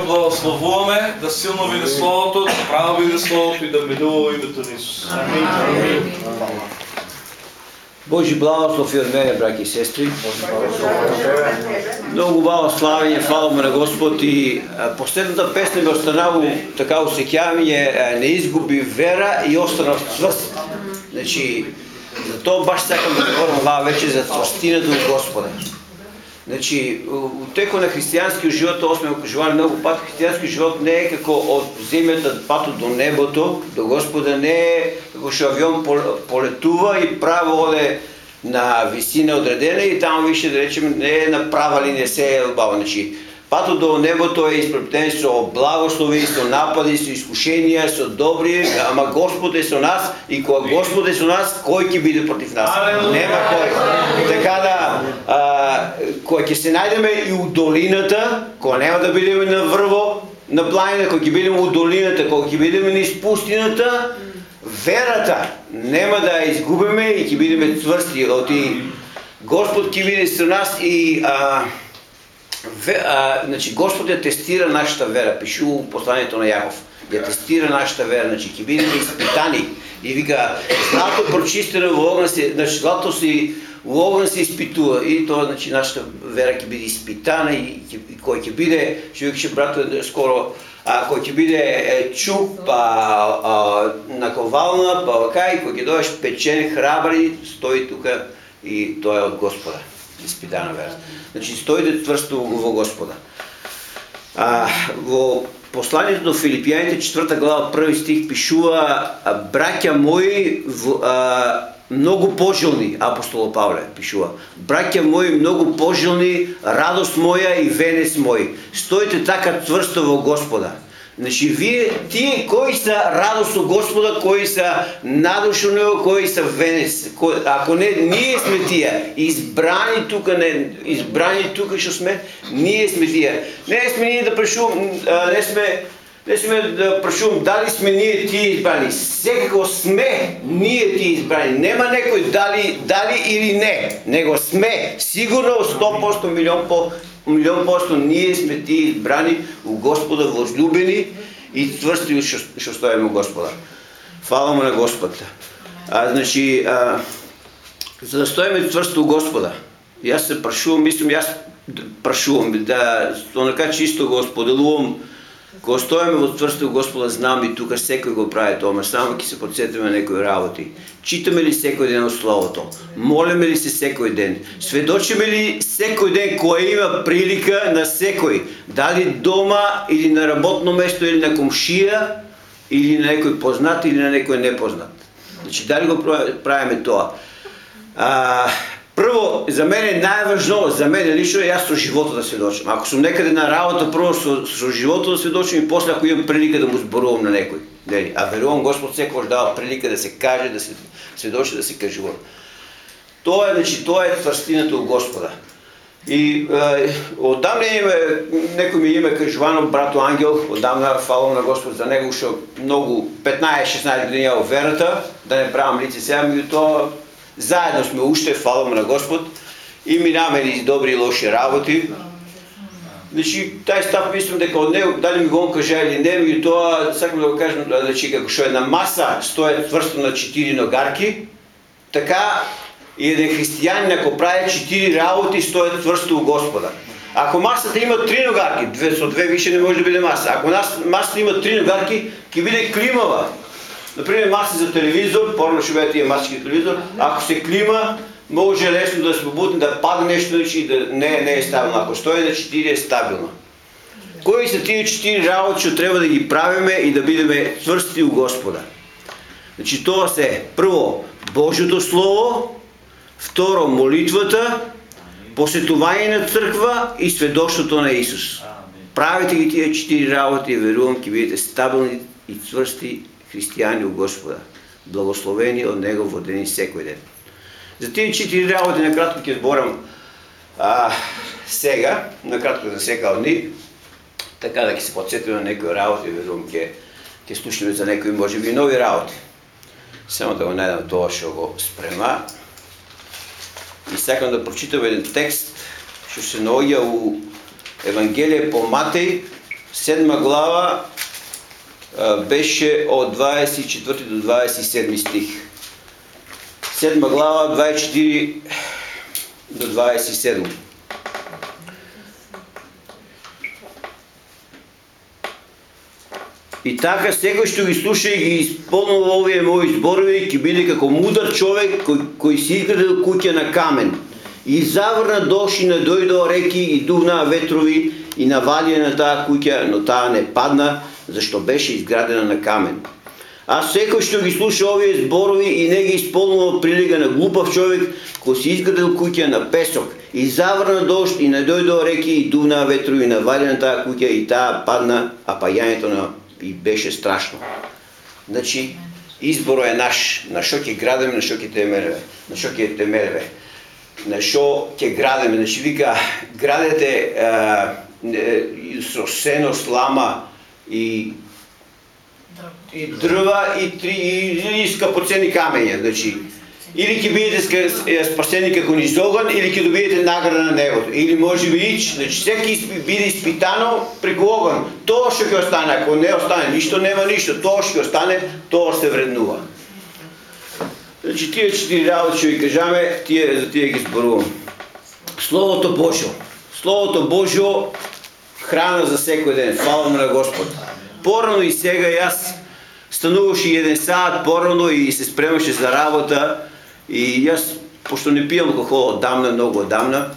Да благословуваме да силно биде Словото, да право биде Словото и да медува името на Исус. Амин. Божи благослов и од мене, браки и сестри. Многу убаво славење, фала на Господ и последната песна ме останало така усеќавање, не изгуби вера и останав цврст. Значи, за тоа баш сакам да говорам ваа вече за цврстината од Господа. Значи, у текот на христијанскиот живот, тоа сме кажували многу пат, христијанскиот живот не е како од земјата патот до небото, до Господа не е како што авион полетува и право оде на висина одредена и таму више да речеме не е на права линија се е убаво. Значи, Патот до небото е испрептен со благослови, со напади, со искушенија, со добри, ама Господ е со нас и кога Господ е со нас, кој ќе биде против нас? Нема кој. Така да, кога ќе се најдеме и у долината, кога нема да бидеме на врво, на планина, кога ќе бидеме у долината, кога ќе бидеме на испустината, верата нема да ја изгубиме и ќе бидеме цврсти. Оти Господ ќе биде со нас и а, Ве, а, значи Господ ја тестира нашата вера, пишува посланието на Јаков. Ја тестира нашата вера, значи ќе бидеме испитани. И вика, злато прочистено во оган се, значи злато си У оган се испитува и тоа значи нашата вера ќе биде испитана и, и, и кој ќе биде, што ќе брато скоро, а кој ќе биде е, чуп, па а, наковална, па кај, кој ќе доеш печен, храбри, стои тука и тоа е од Господа испитана вера. Значи, стоите тврсто во Господа. А, во посланието до Филипијаните, четврта глава, први стих, пишува браќа мои, в, а, многу пожелни, апостол Павле пишува. Браќа мои многу пожелни, радост моја и венец мој. Стоите така тврсто во Господа. Значи, вие, тие кои са радост у Господа, кои са надушо него, кои са венец, кои, ако не, ние сме тие, избрани тука, не, избрани тука што сме, ние сме тие. Не сме ние да прашувам, не сме не сме да прашувам дали сме ние ти избрани. Секако сме ние ти избрани. Нема некој дали, дали или не. Него сме сигурно 100% милион по милион посто ние сме ти избрани у Господа возлюбени и тврсти што, што стоиме у Господа. Фала му на Господ. А, значи, а, за да стоиме тврсто у Господа, јас се прашувам, мислам, јас прашувам, да, да, да онака чисто го споделувам, Ко стоеме во цврсто Господа, знам и тука секој го прави тоа, само ќе се подсетиме на некои работи. Читаме ли секој ден од Словото? Молиме ли се секој ден? Сведочиме ли секој ден која има прилика на секој? Дали дома или на работно место или на комшија или на некој познат или на некој непознат? Значи, дали го правиме тоа? А, Прво, за мене најважно, за мене лично јас со живото да сведочам. Ако сум некаде на работа, прво со, со живото да сведочам и после ако имам прилика да му зборувам на некој. Дели? А верувам Господ секогаш дава прилика да се каже, да се сведочи, да се кажува. Тоа е, значи, тоа е тврстината у Господа. И е, одамна име, некој ми име кажувано брато Ангел, одамна фалам на Господ за него, што многу 15-16 години во верата, да не правам лице сега, меѓутоа Заедно сме уште, фалам на Господ, и минаме и добри и лоши работи. Значи, тај стап мислам дека од него, дали ми го он кажа или не, ми тоа, сакам да го кажам, значи, како што една маса стоја тврсто на четири ногарки, така и еден христијанин ако прави четири работи, стоја тврсто у Господа. Ако масата има три ногарки, две со две више не може да биде маса. Ако нас, масата има три ногарки, ќе биде климава. Например, маси за телевизор, порно ще бъде тия маски телевизор, ако се клима, може лесно да се побутне, да падне нещо и да не, не е стабилно. Ако стои на 4 е стабилно. Кои са тия четири работи, што треба да ги правиме и да бидеме цврсти у Господа? Значи тоа се прво Божјото Слово, второ молитвата, посетување на црква и сведоштвото на Исус. Правите ги тие четири работи и верувам ќе бидете стабилни и цврсти христијани у Господа, благословени од Него во ден и секој ден. За тие четири работи на кратко ќе зборам а, сега, на кратко за сека од нив, така да ќе се подсетиме на некои работи, верувам ќе ќе слушаме за некои можеби нови работи. Само да го најдам тоа што го спрема. И сакам да прочитам еден текст што се наоѓа у Евангелие по Матеј, седма глава беше од 24 до 27 стих. Седма глава 24 до 27. И така секој што ги слуша и ги исполнува овие мои зборови, ќе биде како мудар човек кој, кој си изградил куќа на камен. И заврна доши на дојдо реки и дувна ветрови и навалија на таа куќа, но таа не падна, зашто беше изградена на камен. А секој што ги слуша овие зборови и не ги исполнува прилига на глупав човек кој си изградил куќа на песок и заврна дошт и не дојдо реки и дувна ветрови и навали на таа куќа и таа падна, а пајањето на и беше страшно. Значи, изборот е наш, на што ќе градиме, на што ќе темелеме, на што ќе темелеме, на што ќе градиме, значи вика, градете е, со сено, слама и и дрва и три и, и скапоцени камења, значи или ќе бидете спасени како низ оган, или ќе добиете награда на небото. Или може би ич, значи секи биде испитано преку оган. Тоа што ќе остане, ако не остане ништо, нема ништо. Тоа што ќе остане, тоа се вреднува. Значи тие четири работи што ви кажаме, тие за тие ги зборувам. Словото Божјо. Словото Божјо храна за секој ден. Фала на Господ. Порано и сега јас стануваше еден саат порано и се спремаше за работа и јас, пошто не пијам алкохол одамна, многу одамна,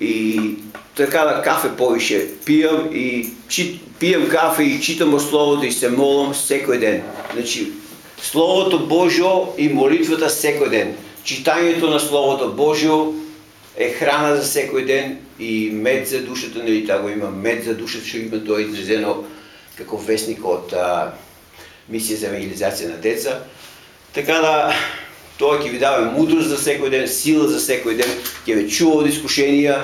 и така да кафе повише пијам и чит, пијам кафе и читам о Словото и се молам секој ден. Значи, Словото Божјо и молитвата секој ден. Читањето на Словото Божјо е храна за секој ден и мед за душата, нели го има мед за душата, што има тоа изразено како вестник од а, мисија за евангелизација на деца. Така да Тоа ќе ви дава мудрост за секој ден, сила за секој ден, ќе ве чува од искушенија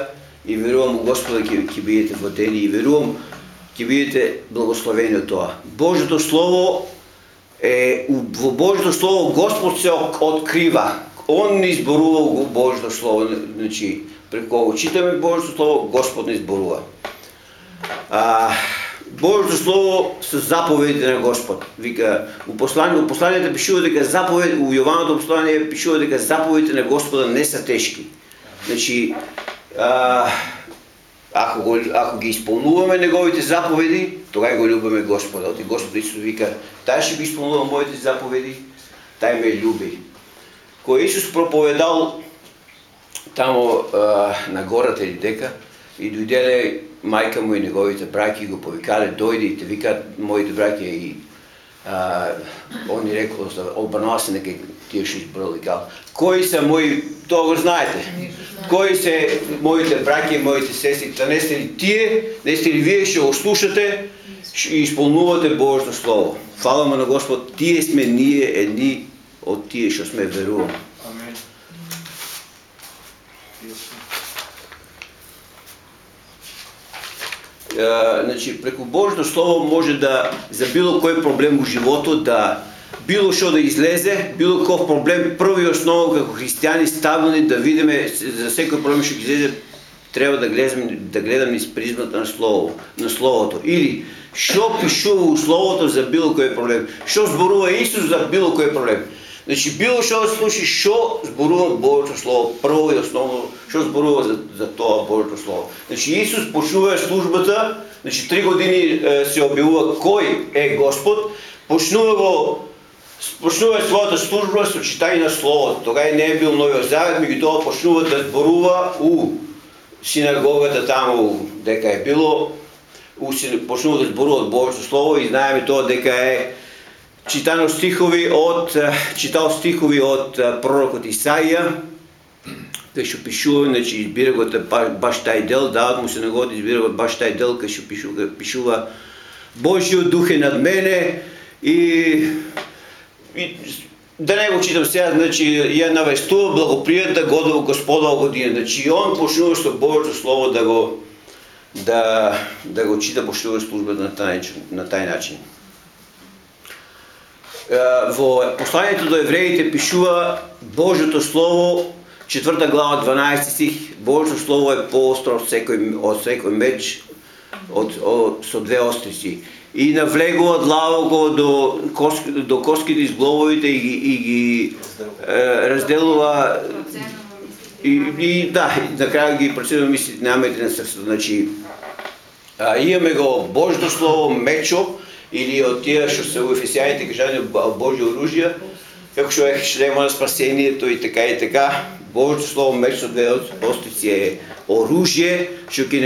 и верувам у Господа ќе, ќе бидете водени и верувам ќе бидете благословени од тоа. Божјото слово е во Божјото слово Господ се открива. Он не изборува го Божјото слово, значи преку кога читаме Божјото слово Господ не изборува. А, Божјото слово се заповедите на Господ. Вика, у посланието, у посланието пишува дека заповед, у Јовановото послание пишува дека заповедите на Господа не се тешки. Значи, а, ако, го, ако ги исполнуваме неговите заповеди, тогава го любиме Господа. Оти Господ Исус вика, тај ще ги исполнувам моите заповеди, тај ме люби. Кој Исус проповедал тамо а, на гората или дека, и дојделе мајка му и неговите браки го повикале, дојде и те викаат моите браки и а, он ни рекол за обанува се нека тие што избрали кал. Кои се мои, тоа го знаете. Кои се моите браки и моите сестри, та не сте ли тие, не сте ли вие што го слушате и исполнувате Божјото слово. Фала на Господ, тие сме ние едни од тие што сме веруваме значи преку Божјото слово може да за било кој проблем во животот да било што да излезе, било кој проблем први основа како христијани ставени да видиме за секој проблем што излезе треба да гледам да гледам из призмата на слово, на словото или што пишува у словото за било кој проблем, што зборува Исус за било кој проблем. Значи, било што да слуши, што зборува Божјото Слово, прво и основно, што зборува за, за тоа Божјото Слово. Значи, Исус почнува службата, значи, три години е, се објавува кој е Господ, почнува го почнува својата служба со читање на Словото. Тогава не е бил Новиот Завет, меѓутоа почнува да зборува у синагогата таму дека е било, у, почнува да зборува од Божјото Слово и знаеме тоа дека е читано стихови од читал стихови од пророкот Исаија кај што пишува, значи избира го па, баш тај дел, да, му се нагоди избира го баш тај дел кај што пишува, пишува Божјиот дух е над мене и, и да не го читам сега, значи ја навестува благопријатна годова Господова година. Значи он почнува со Божјото слово да го да да го чита почнува службата на тај на тај начин во посланието до евреите пишува Божјото слово, четврта глава 12 стих, Божјото слово е поостро од секој од секој меч, од, од со две острици. И навлегува длабоко до коски, до коските и зглобовите и ги, и ги е, разделува и, и да, на крај ги процедува мислите намерите на срцето. Значи, а, имаме го Божјото слово мечо или од тие што се официјалните Ефесијаните кажани Божји оружја, како што е шлема на спасението и така и така, Божјото слово меч со две да острици е оружје што ќе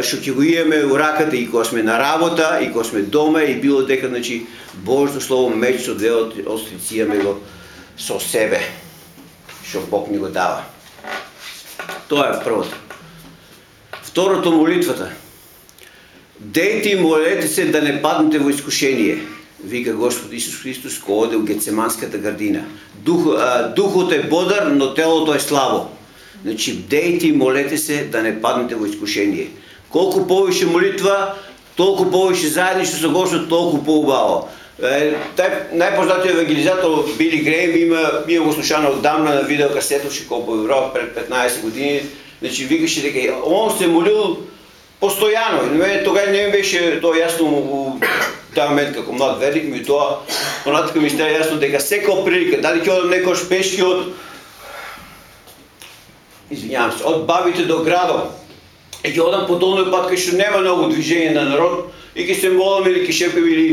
што ќе го имаме во раката и кога сме на работа и кога сме дома и било дека значи Божјото слово меч со две да острици имаме го со себе што Бог ни го дава. Тоа е првото. Второто молитвата. Дејте и молете се да не паднете во искушение вика Господ Исус Христос кој оде у Гецеманската градина. Дух, а, духот е бодар, но телото е слабо. Значи, дејте и молете се да не паднете во искушение. Колку повише молитва, толку повише заедничко со Господ, толку поубаво. Тај најпознатиот евангелизатор Били Грейм има, има го слушано одамна на видеокасетовши колку во Европа пред 15 години. Значи викаше дека он се молил постојано. Не, тогава не ми беше тоа јасно у таа момент како млад верник ми тоа понатака ми става јасно дека секоја прилика, дали ќе одам некош пешки од извинјавам се, од бабите до градот, и ќе одам по долној пат кај што нема многу движење на народ и ќе се молам или ќе шепам или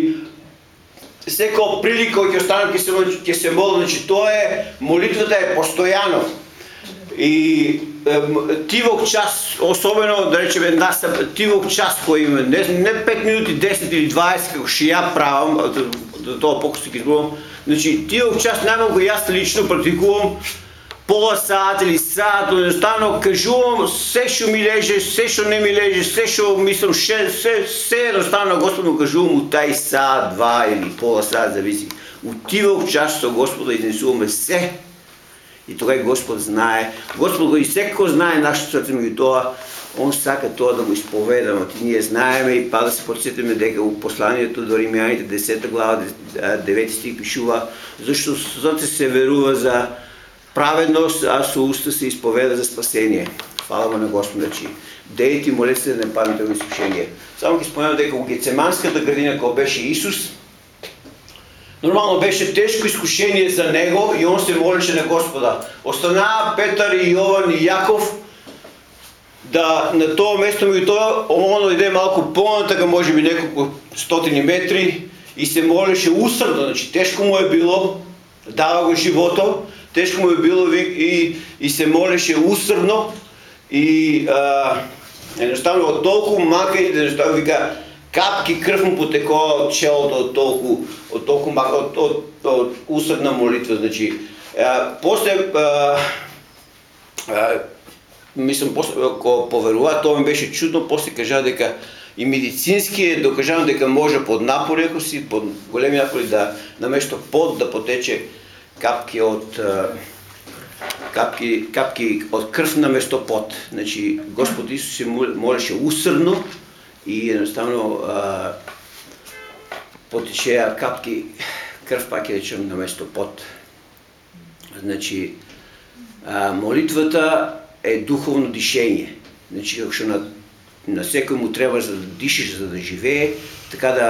секоја прилика ќе останам ќе се ќе се молам, значи тоа е молитвата е постојано. И тивок час, особено да речеме нас тивок час кој има, не, не 5 минути, 10 или 20 како што ја правам, до да, да, тоа покусо ќе значи тивок час најмалку јас лично практикувам пола саат или саат, едноставно кажувам се што ми леже, се што не ми леже, се што мислам, ше, се, се едноставно Господу кажувам у тај саат, два или пола саат, зависи. У тивок час со Господа изнесуваме се И тогава Господ знае, Господ го и секој знае нашето срце, меѓу тоа, Он сака тоа да го исповедаме. Ти ние знаеме и па да се подсетиме дека у посланието до Римјаните 10 глава 9 стих пишува зашто срце се верува за праведност, а со уста се исповеда за спасение. Фала на Господ, значи, дејте и молете се да не паднете во искушение. Само ќе спомнам дека у Гецеманската градина кога беше Исус, Нормално беше тешко искушение за него и он се молеше на Господа. Останаа Петар и Јован и Јаков да на тоа место ми тоа он иде малку понатака, може би неколку стотини метри и се молеше усрдно, значи тешко му е било, дава го живото, тешко му е било и, и се молеше усрдно и а, едноставно од толку мака и едноставно вика капки крв му потекоа од челото од толку од толку од, од, од, од усредна молитва, значи после мислам после кога поверува тоа ми беше чудно, после кажа дека и медицински е докажано дека може под напори, ако си под големи напори да наместо под да потече капки од капки, капки од крв на место под. Значи Господ Исус се молеше усрдно и едноставно а, потечеа капки крв, пак ќе речем, на место пот. Значи, а, молитвата е духовно дишење. Значи, како што на, на секој му треба за да дишиш, за да живее, така да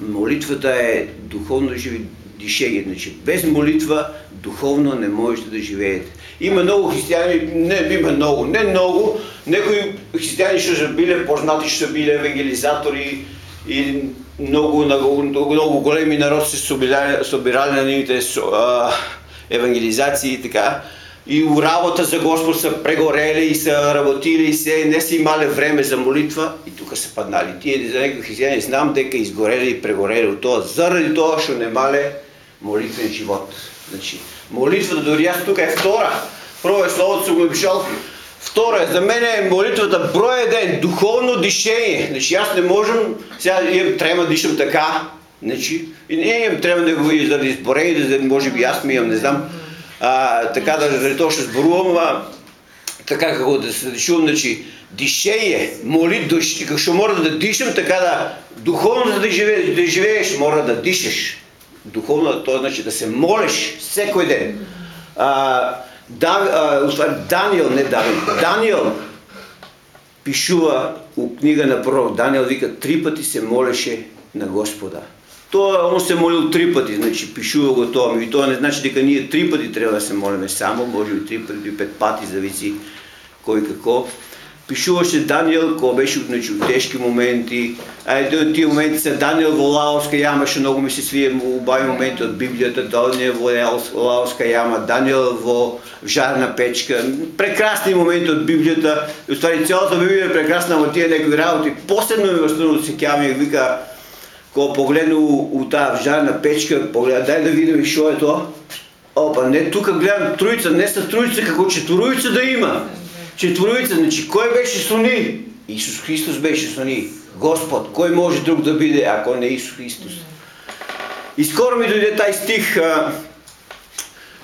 молитвата е духовно живи дишење. Значи, без молитва духовно не можете да живеете. Има многу христијани, не има многу, не многу, некои христијани што биле познати, што биле евангелизатори и многу, многу, многу големи народ се собирали, собирали на нивните евангелизации и така. И у работа за Господ се прегорели и се работили и се не си имале време за молитва и тука се паднали. Тие за некои христијани знам дека изгорели и прегорели од тоа заради тоа што немале молитвен живот. Значи, молитвата дори јас тука е втора. Прво е словото со го пишал Второ е, за мене е молитвата број еден, духовно дишење. Значи јас не можам, сега имам треба да дишам така, значи, и не имам треба да го заради изборење, да може би јас ми имам, не знам, а, така да заради тоа што зборувам, а, така како да се дишувам, значи, дишење, молит, како што мора да дишам, така да духовно да живееш, да живееш, мора да дишеш. Духовно тоа значи да се молиш секој ден. А, да, а, Даниел, не Давид, Даниел пишува у книга на пророк Даниел, вика, три пати се молеше на Господа. Тоа он се молил три пати, значи пишува го тоа, и тоа не значи дека ние три пати треба да се молиме само, може и три пати, пет пати, зависи кој како пишуваше Даниел кога беше значи, в тешки моменти. А еден од тие моменти се Даниел во Лаоска јама, што многу ми се свие му убави моменти од Библијата, Даниел во Лаоска јама, Даниел во жарна печка. Прекрасни моменти од Библијата. И уствари целата Библија е прекрасна во тие некои работи. Посебно ми вострано се и вика кога погледнув у таа жарна печка, погледа дај да видиме што е тоа. Опа, не тука гледам тројца, не се тројца како четворујца да има четворица, значи кој беше со ни? Исус Христос беше со ни. Господ, кој може друг да биде ако не Исус Христос? И скоро ми дојде тај стих а,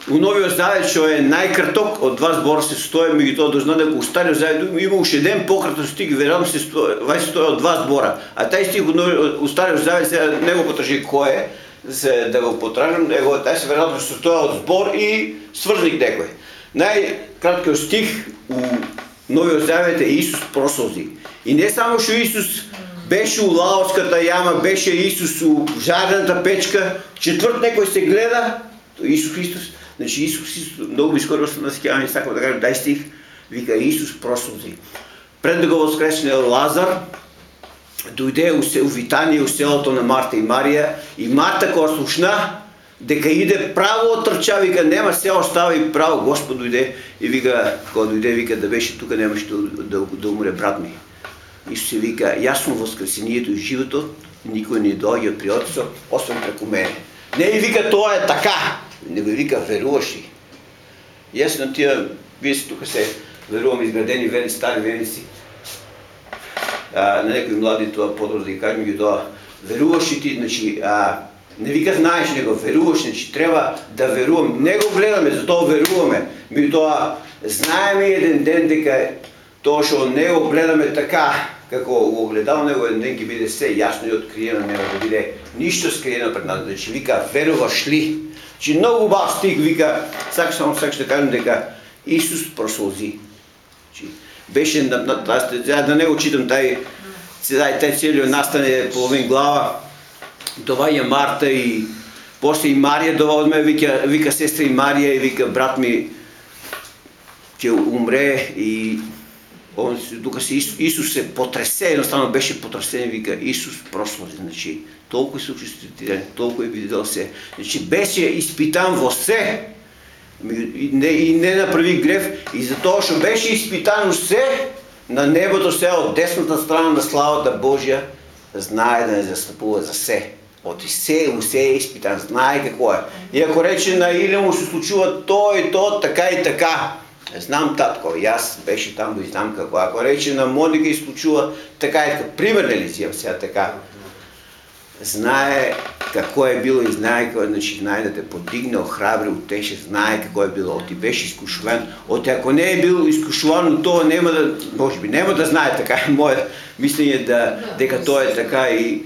у Новиот Завет што е најкраток од два збора се стои, меѓутоа дозна дека у Стариот Завет има уште еден пократок стих, веројатно се стои, се стои од два збора. А тај стих у Стариот Завет се не го потражи кој е, се, да го потражам, него тај се веројатно се стои од збор и сврзник некој. Најкраткиот стих у Новиот Завет е Исус просолзи. И не само што Исус беше у Лаоската јама, беше Исус у жарната печка, четврт некој се гледа, Исус Христос, значи Исус Христос, многу скоро се наскјавам и сакам да кажам, дај стих, вика Исус просолзи. Пред да го воскресне Лазар, дојде у, у Витанија, у селото на Марта и Марија, и Марта кога слушна, дека иде право отрча, вика, нема се остави право, Господ дојде и вика, кога дојде, вика, да беше тука, немаше да, да, да умре брат ми. Исус се вика, јас сум воскресението и животот, никој не дојде при Отцот, освен преку мене. Не и вика, тоа е така, него и вика, веруваш ли? Јас на тие, вие си тука се верувам изградени вени, стари веници, а, на некои млади тоа подобро да ги кажем, ги тоа, веруваш ли ти, значи, а, Не вика знаеш, него веруваш, не, значи треба да верувам. Не го гледаме, затоа веруваме. Ми тоа знаеме еден ден дека тоа што не го гледаме така, како го гледал него еден ден ќе биде се јасно и откриено, нема да биде ништо скриено пред нас. Значи вика веруваш ли? Значи многу баш стих вика, сакаш само сакаш да кажам дека Исус просолзи. Значи, беше на, на, на, да не го читам тај, тај, тај целиот настане половин глава, доваѓа Марта и после и Марија дова од мене, вика, вика сестра и Марија и вика брат ми ќе умре и он тука се Исус, Исус се потресе, едноставно беше потресен, вика Исус прослави, значи толку се учеститиран, толку е видел се, значи беше испитан во се, и не, и не направи греф, и затоа што беше испитан се, на небото се од десната страна на славата Божја, знае да не застапува за се. Од се, у се е испитан, знае какво е. И ако рече на Иле му се случува то и то, така и така, знам татко, и аз беше там и знам какво. Ако рече на Моника и случува така и така, пример ли си сега така, знае какво е било и знае какво значи знае да те подигне, охрабри, утеше, знае какво е било. Ти беше изкушуван. Оти ако не е бил изкушуван, то нема да, може би, нема да знае така. Мое мислење да дека тоа е така и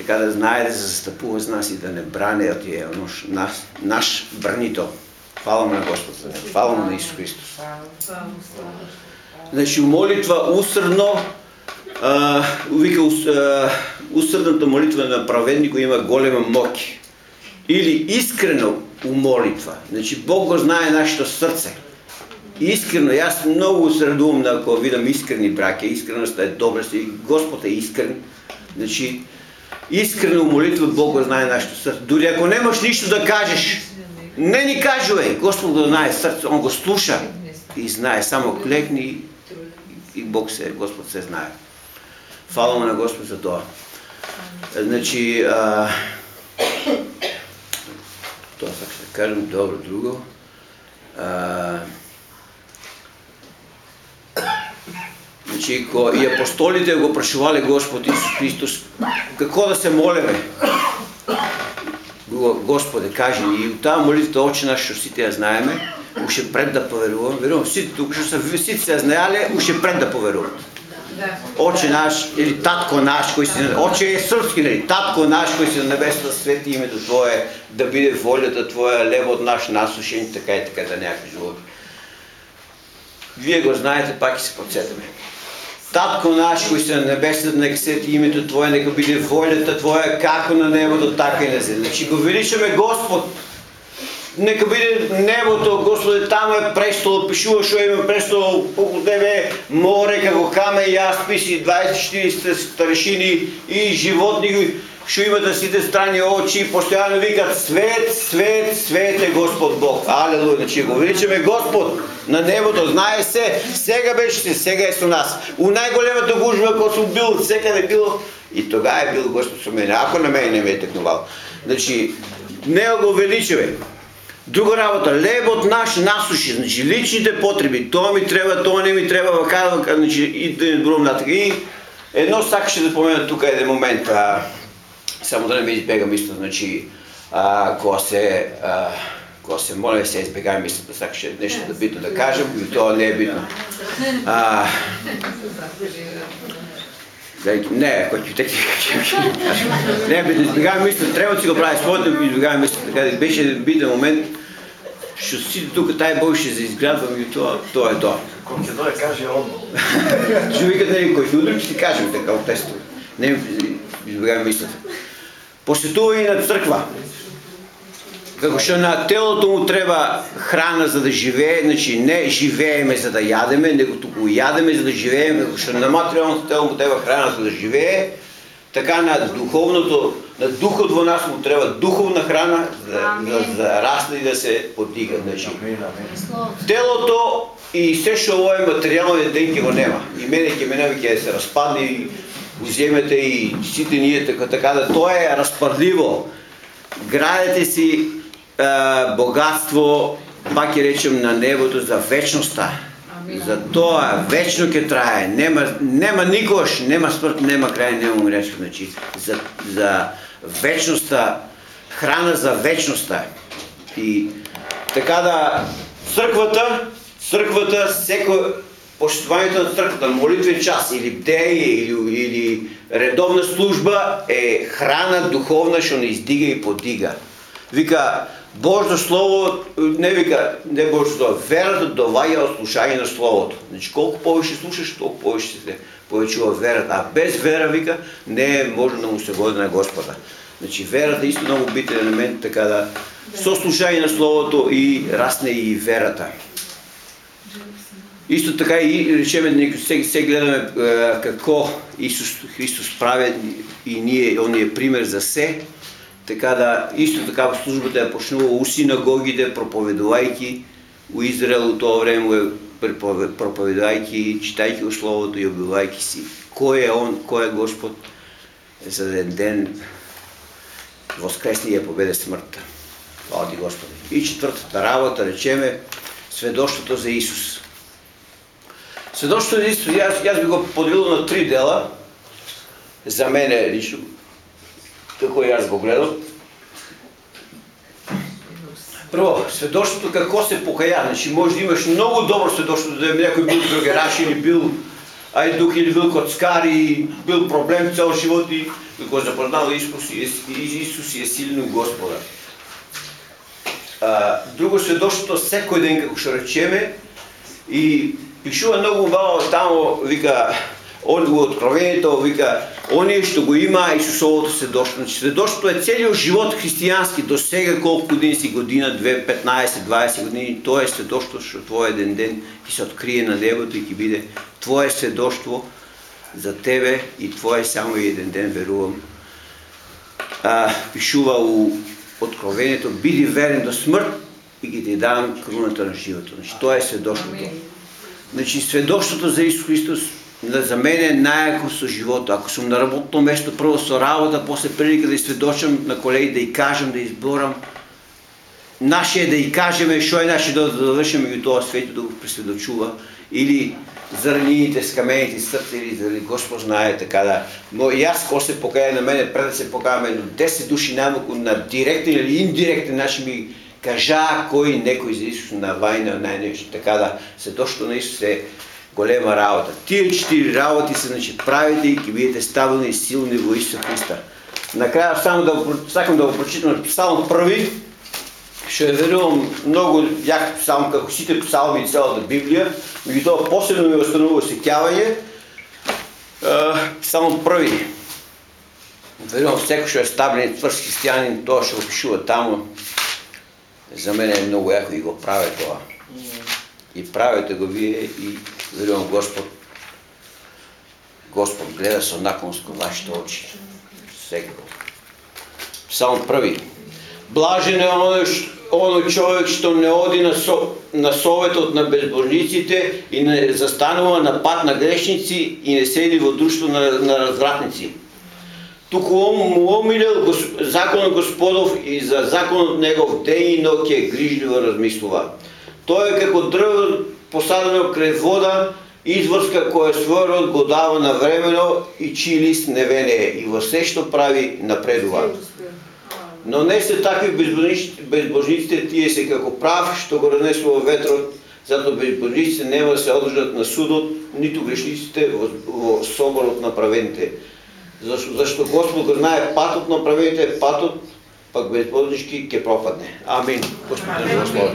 така да знае да се застапува с нас и да не бране од ја наш, наш, наш бранител. Фала му на Господ, фала му на Исус Христос. Значи, молитва усрдно, а, вика, усрдната молитва на праведникот има голема моќ. Или искрено у молитва. Значи, Бог го знае нашето срце. Искрено, јас многу се радувам на кога видам искрени браке, искреността е добра, и Господ е искрен. Значи, искрено молитва Бог го знае нашето срце. Дури ако немаш ништо да кажеш, не ни кажувај. Господ го знае срце, Он го слуша и знае. Само клекни и Бог се, Господ се знае. Фала му на Господ за тоа. Значи, а, тоа сакам да кажам добро друго. А, Значи, ко и апостолите го прашувале Господ Исус Христос, како да се молеме? Господе, кажи ни, и таа молитва очи наш, што сите ја знаеме, уште пред да поверувам, верувам, сите тука што се сите се знаеле, уште пред да поверувам. Оче наш, или татко наш, кој си на Оче е српски, нели? Татко наш кој си на небесата, свети името Твое, да биде волјата Твоја, левот наш насушен, така и така да някакви живот. Вие го знаете, пак и се подсетаме. Татко наш кој си на небесата, нека сети името Твое, нека биде волята Твоја како на небото, така и на земја. Значи го величаме Господ. Нека биде небото, Господе, таму е престол, пишува што има престол, околу тебе море, како каме јас списи 24 старешини и животни што има да сите страни очи, постојано викат свет, свет, свет е Господ Бог. Алелуја, значи го величаме Господ на небото, знае се, сега беше се, сега е со нас. У најголемата гужва кој сум бил, секаде бил. и тога е бил Господ со мене, ако на мене не ме е текнувал. Значи, не го величаме. Друга работа, лебот наш насуши, значи личните потреби, тоа ми треба, тоа не ми треба, вака, вака, значи и да не зборувам натака. И едно сакаше да помена тука еден момент, а, само да не ме избегам исто, значи, а, кога се, а, кога се моля се избегам исто, сакаше нешто да битно да кажам, и тоа не е битно. А, не, кој ќе теки Не, бе, избегавам мислите, треба да си го прави своето, избегавам мислите, така беше битен момент, што си тука тај Бог ще за изградвам и тоа, тоа е тоа. Кој ќе дое каже одно. Човекот нели кој ќе удри, ќе ти кажем така од тесто. Не избегавам мислите посетување на црква. Како што на телото му треба храна за да живее, значи не живееме за да јадеме, него туку јадеме за да живееме, како што на материјалното тело му треба храна за да живее, така на духовното, на духот во нас му треба духовна храна за да, за да расне и да се подига. Значи, телото и се што овој материјално ден ќе го нема. И мене ќе мене ќе се распадне и уземете и сите ние така, така да тоа е распарливо. Градете си е, богатство, пак ќе речем на небото за вечноста. За тоа вечно ќе трае. Нема нема никош, нема смрт, нема крај, нема умречка, значи за за вечноста, храна за вечноста. И така да црквата, црквата секој почитувањето на црквата, молитвен час или бдење или, или редовна служба е храна духовна што не издига и подига. Вика Божјо слово не вика не Божјо слово, верата доваѓа од слушање на словото. Значи колку повеќе слушаш, толку повеќе се повеќува верата, а без вера вика не може да му се годи на Господа. Значи верата е исто многу битен елемент така да со слушање на словото и расне и верата. Исто така и речеме дека сега се гледаме е, како Исус Христос прави и ние е пример за се. Така да исто така во службата ја почнува у синагогите проповедувајќи у Израел у тоа време проповедувајќи, читајќи го словото и објавувајќи си кој е он, кој е Господ за ден ден воскресни ја победе смртта. Слава ти Господи. И четвртата работа речеме сведоштото за Исус. Сведоштвото единство, јас, јас би го поделил на три дела, за мене лично, како јас го гледам. Прво, сведоштвото како се покаја, значи може да имаш многу добро сведоштво, да е некој бил другераш или бил ајдук или бил коцкар и бил проблем цел живот и го запознал Исус и Исус е силен Господа. А, друго сведоштвото секој ден како што речеме и пишува многу убаво таму, вика, он го откровението, вика, оние што го има Исусовото сведоштво. Значи, сведоштвото е целиот живот христијански, до сега колку години си година, 2, 15, 20 години, тоа е сведоштво што твој еден ден ќе се открие на небото и ќе биде твое седоштво за тебе и твое само еден ден, верувам. А, пишува у Откровението, биди верен до смрт и ги ти дам круната на живото. Значи, тоа е сведоштвото. Значи, сведоштвото за Исус Христос за мене е најако со живото. Ако сум на работно место, прво со работа, после прилика да сведочам на колеги, да и кажам, да изборам. Наше е да и кажеме што е наше да завршиме и тоа свето да го пресведочува. Или за ранините с камените срце, или заради Господ знае, така да. Но и аз, кога се покаја на мене, пред да се покаваме, 10 души намоку на директен или индиректен начин ми кажа кој некој за Исус на вајна најнешто, така да се дошто на Исус е голема работа. Тие четири работи се значи правите и ќе бидете стабилни и силни во Исус Христа. Накраја само да сакам да го прочитам псалм први, што е верувам многу јак псалм како сите псалми и целата Библија, меѓутоа посебно ми останува сеќавање. Само први. Верувам секој што е стабилен тврст христијанин, тоа што опишува таму, за мене е многу јако и го праве тоа. И правете го вие и верувам Господ Господ гледа со наклонст кон вашите очи. Секако. Само први. Блажен е оној, оној човек што не оди на, со, на советот на безбожниците и не застанува на пат на грешници и не седи во друштво на, на развратници. Туку му омилел законот Господов и за законот негов ден и ноќе грижливо размислува. Тоа е како дрво посадено крај вода, изворска која својот го дава на времено и чии лист не венее и во се што прави напредува. Но не се такви безбожниците, безбожниците тие се како прав што го разнесува ветрот, затоа безбожниците нема да се одржат на судот, ниту грешниците во, во соборот на правените Зашто, зашто Господ го знае патот на правите, патот пак безбожнички ќе пропадне. Амин. Господ да